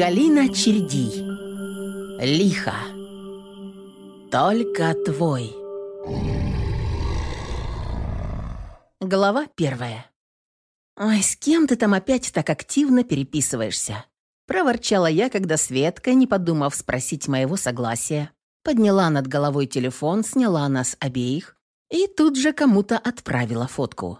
Галина Чередий. Лихо. Только твой. Глава первая. «Ой, с кем ты там опять так активно переписываешься?» Проворчала я, когда Светка, не подумав спросить моего согласия, подняла над головой телефон, сняла нас обеих и тут же кому-то отправила фотку.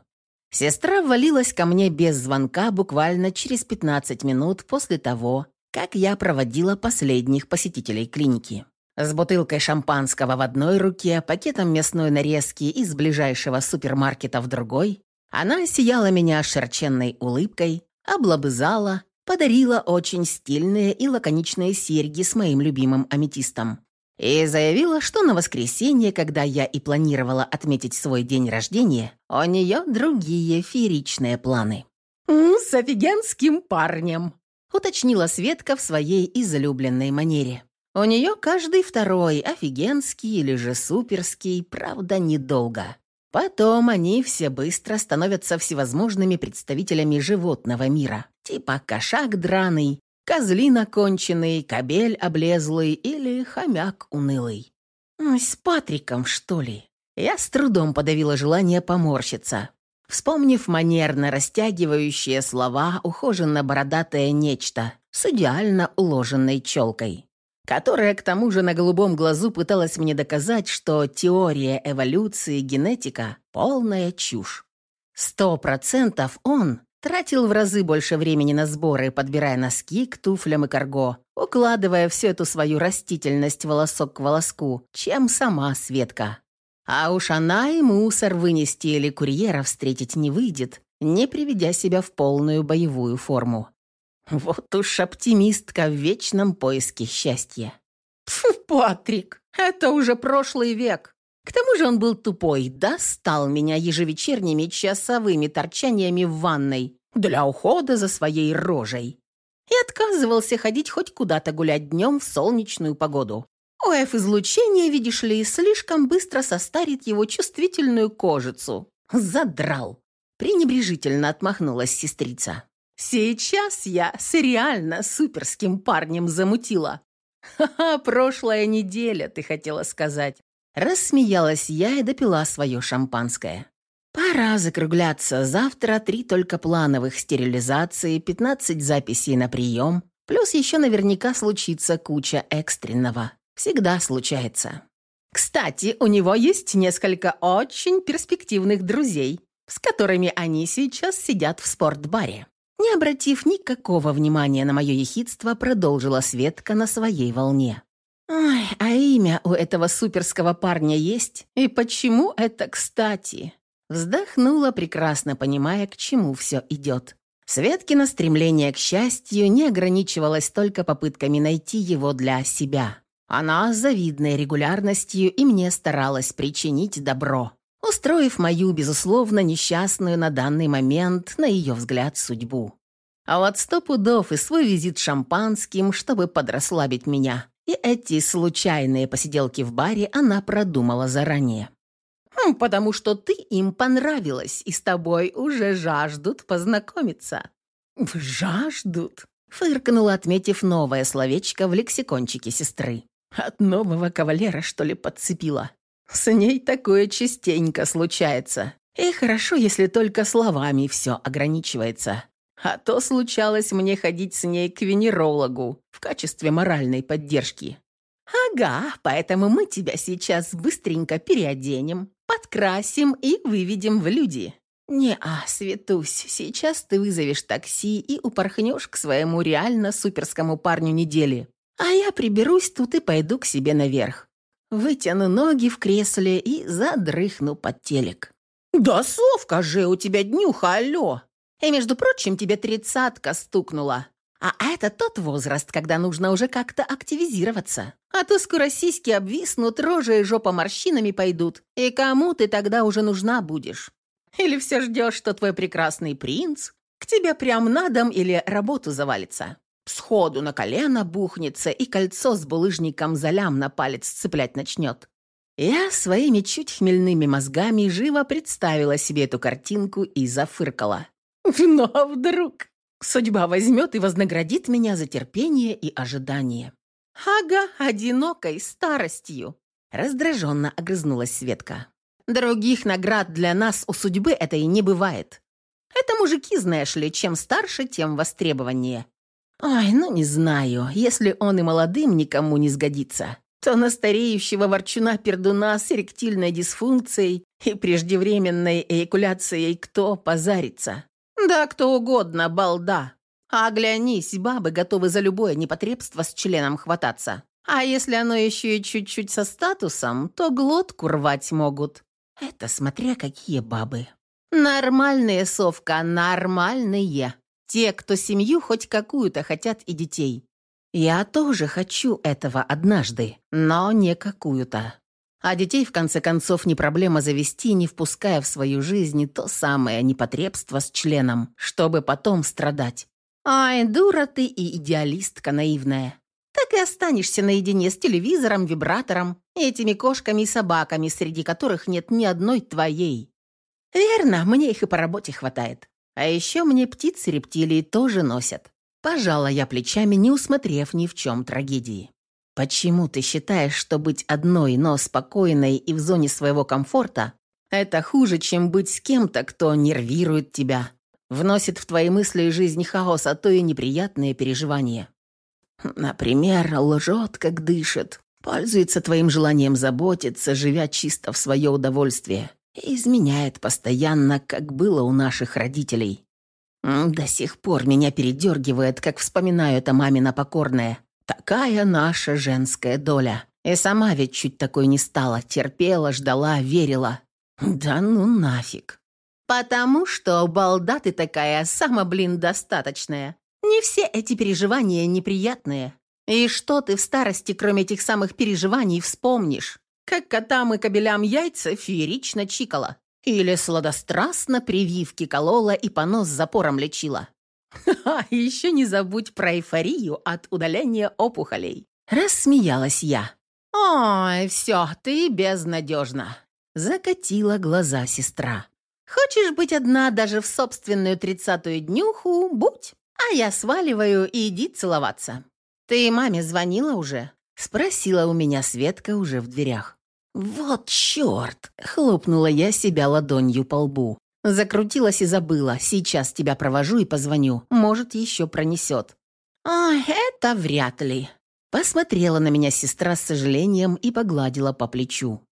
Сестра ввалилась ко мне без звонка буквально через 15 минут после того, как я проводила последних посетителей клиники. С бутылкой шампанского в одной руке, пакетом мясной нарезки из ближайшего супермаркета в другой, она сияла меня шерченной улыбкой, облобызала, подарила очень стильные и лаконичные серьги с моим любимым аметистом и заявила, что на воскресенье, когда я и планировала отметить свой день рождения, у нее другие фееричные планы. «С офигенским парнем», — уточнила Светка в своей излюбленной манере. У нее каждый второй офигенский или же суперский, правда, недолго. Потом они все быстро становятся всевозможными представителями животного мира, типа кошак драный, Козлин оконченный, кобель облезлый или хомяк унылый. С Патриком, что ли? Я с трудом подавила желание поморщиться. Вспомнив манерно растягивающие слова, ухоженно-бородатое нечто с идеально уложенной челкой, которая к тому же на голубом глазу пыталась мне доказать, что теория эволюции генетика – полная чушь. Сто процентов он Тратил в разы больше времени на сборы, подбирая носки к туфлям и карго, укладывая всю эту свою растительность волосок к волоску, чем сама Светка. А уж она и мусор вынести или курьера встретить не выйдет, не приведя себя в полную боевую форму. Вот уж оптимистка в вечном поиске счастья. Фу, Патрик, это уже прошлый век. К тому же он был тупой, достал меня ежевечерними часовыми торчаниями в ванной для ухода за своей рожей и отказывался ходить хоть куда-то гулять днем в солнечную погоду. ОФ-излучение, видишь ли, слишком быстро состарит его чувствительную кожицу. Задрал. Пренебрежительно отмахнулась сестрица. Сейчас я с реально суперским парнем замутила. Ха-ха, прошлая неделя, ты хотела сказать. Рассмеялась я и допила свое шампанское. Пора закругляться. Завтра три только плановых стерилизации, 15 записей на прием, плюс еще наверняка случится куча экстренного. Всегда случается. Кстати, у него есть несколько очень перспективных друзей, с которыми они сейчас сидят в спортбаре. Не обратив никакого внимания на мое ехидство, продолжила Светка на своей волне. Ой, а имя у этого суперского парня есть? И почему это кстати? Вздохнула, прекрасно понимая, к чему все идет. Светкино стремление к счастью не ограничивалось только попытками найти его для себя. Она с завидной регулярностью и мне старалась причинить добро, устроив мою, безусловно, несчастную на данный момент, на ее взгляд, судьбу. А вот сто пудов и свой визит шампанским, чтобы подрасслабить меня, и эти случайные посиделки в баре она продумала заранее. «Хм, «Потому что ты им понравилась, и с тобой уже жаждут познакомиться». «Жаждут?» — фыркнула, отметив новое словечко в лексикончике сестры. «От нового кавалера, что ли, подцепила? С ней такое частенько случается. И хорошо, если только словами все ограничивается. А то случалось мне ходить с ней к венерологу в качестве моральной поддержки. «Ага, поэтому мы тебя сейчас быстренько переоденем, подкрасим и выведем в люди». «Не-а, Светусь, сейчас ты вызовешь такси и упорхнешь к своему реально суперскому парню недели. А я приберусь тут и пойду к себе наверх. Вытяну ноги в кресле и задрыхну под телек». «Да совка же у тебя днюха, алло!» И, между прочим, тебе тридцатка стукнула. А это тот возраст, когда нужно уже как-то активизироваться. А то скоро сиськи обвиснут, рожа и жопа морщинами пойдут. И кому ты тогда уже нужна будешь? Или все ждешь, что твой прекрасный принц к тебе прям на дом или работу завалится? Сходу на колено бухнется и кольцо с булыжником за лям на палец цеплять начнет. Я своими чуть хмельными мозгами живо представила себе эту картинку и зафыркала. «Ну а вдруг?» Судьба возьмет и вознаградит меня за терпение и ожидание. Ага, одинокой старостью. Раздраженно огрызнулась Светка. Других наград для нас у судьбы это и не бывает. Это мужики, знаешь ли, чем старше, тем востребованнее. Ой, ну не знаю, если он и молодым никому не сгодится, то на стареющего ворчуна-пердуна с эректильной дисфункцией и преждевременной эякуляцией кто позарится? Да кто угодно, балда. А оглянись, бабы готовы за любое непотребство с членом хвататься. А если оно еще и чуть-чуть со статусом, то глотку рвать могут. Это смотря какие бабы. Нормальные, совка, нормальные. Те, кто семью хоть какую-то хотят и детей. Я тоже хочу этого однажды, но не какую-то. А детей, в конце концов, не проблема завести, не впуская в свою жизнь то самое непотребство с членом, чтобы потом страдать. Ай, дура ты и идеалистка наивная. Так и останешься наедине с телевизором, вибратором, этими кошками и собаками, среди которых нет ни одной твоей. Верно, мне их и по работе хватает. А еще мне птицы-рептилии тоже носят. Пожала я плечами, не усмотрев ни в чем трагедии. Почему ты считаешь, что быть одной, но спокойной и в зоне своего комфорта – это хуже, чем быть с кем-то, кто нервирует тебя, вносит в твои мысли и жизнь хаос, а то и неприятные переживания? Например, лжет, как дышит, пользуется твоим желанием заботиться, живя чисто в свое удовольствие, и изменяет постоянно, как было у наших родителей. До сих пор меня передергивает, как вспоминаю это мамина покорная. Такая наша женская доля. И сама ведь чуть такой не стала, терпела, ждала, верила. Да ну нафиг. Потому что балда ты такая, сама, блин, достаточная. Не все эти переживания неприятные. И что ты в старости, кроме этих самых переживаний, вспомнишь? Как котам и кобелям яйца феерично чикала. Или сладострастно прививки колола и понос запором лечила. Ха, еще не забудь про эйфорию от удаления опухолей. Рассмеялась я. «Ой, все, ты безнадежна!» Закатила глаза сестра. «Хочешь быть одна даже в собственную тридцатую днюху? Будь, а я сваливаю и иди целоваться». «Ты маме звонила уже?» Спросила у меня Светка уже в дверях. «Вот черт!» — хлопнула я себя ладонью по лбу. Закрутилась и забыла. Сейчас тебя провожу и позвоню. Может, еще пронесет. «Ай, это вряд ли». Посмотрела на меня сестра с сожалением и погладила по плечу.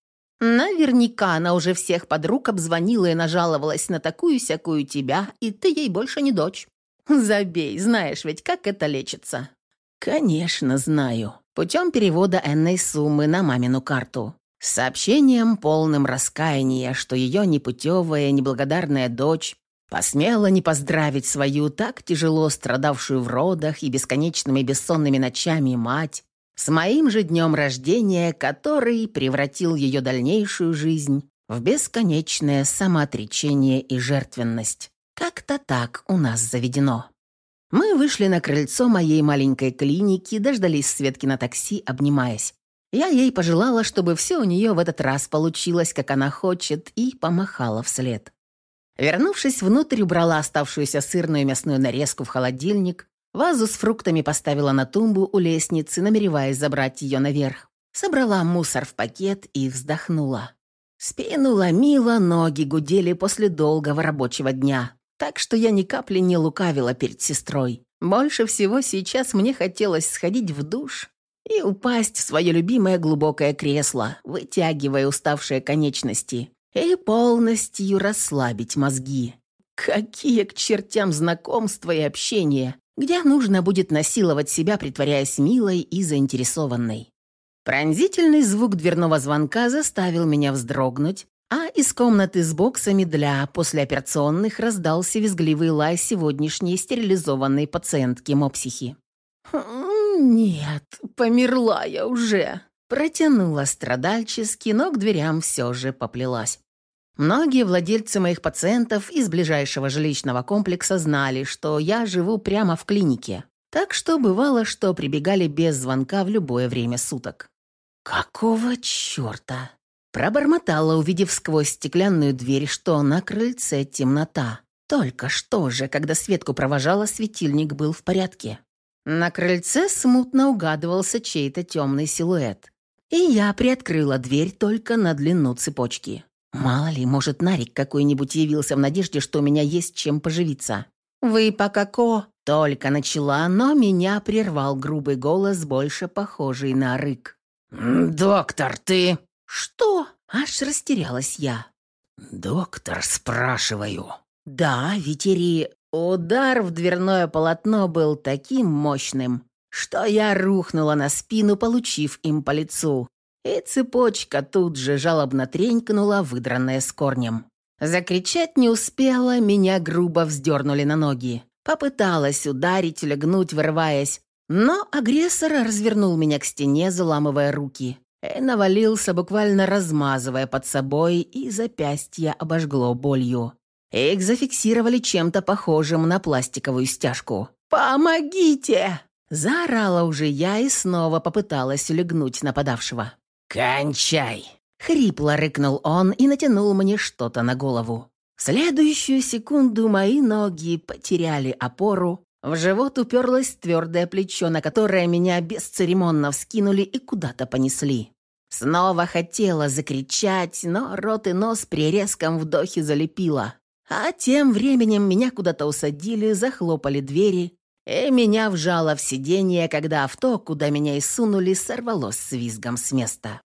Наверняка она уже всех подруг обзвонила и нажаловалась на такую-сякую тебя, и ты ей больше не дочь. Забей, знаешь ведь, как это лечится. Конечно, знаю. Путем перевода энной суммы на мамину карту. Сообщением, полным раскаяния, что ее непутевая, неблагодарная дочь посмела не поздравить свою так тяжело страдавшую в родах и бесконечными бессонными ночами мать с моим же днем рождения, который превратил ее дальнейшую жизнь в бесконечное самоотречение и жертвенность. Как-то так у нас заведено. Мы вышли на крыльцо моей маленькой клиники, дождались Светки на такси, обнимаясь. Я ей пожелала, чтобы все у нее в этот раз получилось, как она хочет, и помахала вслед. Вернувшись внутрь, убрала оставшуюся сырную мясную нарезку в холодильник, вазу с фруктами поставила на тумбу у лестницы, намереваясь забрать ее наверх. Собрала мусор в пакет и вздохнула. Спину ломила, ноги гудели после долгого рабочего дня. Так что я ни капли не лукавила перед сестрой. Больше всего сейчас мне хотелось сходить в душ и упасть в свое любимое глубокое кресло, вытягивая уставшие конечности, и полностью расслабить мозги. Какие к чертям знакомства и общения, где нужно будет насиловать себя, притворяясь милой и заинтересованной. Пронзительный звук дверного звонка заставил меня вздрогнуть, а из комнаты с боксами для послеоперационных раздался визгливый лай сегодняшней стерилизованной пациентки мопсихи. «Нет, померла я уже», — протянула страдальчески, но к дверям все же поплелась. Многие владельцы моих пациентов из ближайшего жилищного комплекса знали, что я живу прямо в клинике, так что бывало, что прибегали без звонка в любое время суток. «Какого черта?» Пробормотала, увидев сквозь стеклянную дверь, что на крыльце темнота. Только что же, когда Светку провожала, светильник был в порядке. На крыльце смутно угадывался чей-то темный силуэт. И я приоткрыла дверь только на длину цепочки. Мало ли, может, Нарик какой-нибудь явился в надежде, что у меня есть чем поживиться. «Вы по како?» Только начала, но меня прервал грубый голос, больше похожий на рык. «Доктор, ты...» «Что?» Аж растерялась я. «Доктор, спрашиваю». «Да, ветери...» Удар в дверное полотно был таким мощным, что я рухнула на спину, получив им по лицу. И цепочка тут же жалобно тренькнула, выдранная с корнем. Закричать не успела, меня грубо вздернули на ноги. Попыталась ударить, легнуть, вырываясь, но агрессор развернул меня к стене, заламывая руки. И навалился, буквально размазывая под собой, и запястье обожгло болью. Их зафиксировали чем-то похожим на пластиковую стяжку. «Помогите!» Заорала уже я и снова попыталась легнуть нападавшего. «Кончай!» Хрипло рыкнул он и натянул мне что-то на голову. В следующую секунду мои ноги потеряли опору, в живот уперлось твердое плечо, на которое меня бесцеремонно вскинули и куда-то понесли. Снова хотела закричать, но рот и нос при резком вдохе залепило. А тем временем меня куда-то усадили, захлопали двери, и меня вжало в сиденье, когда авто, куда меня и сунули, сорвалось с визгом с места.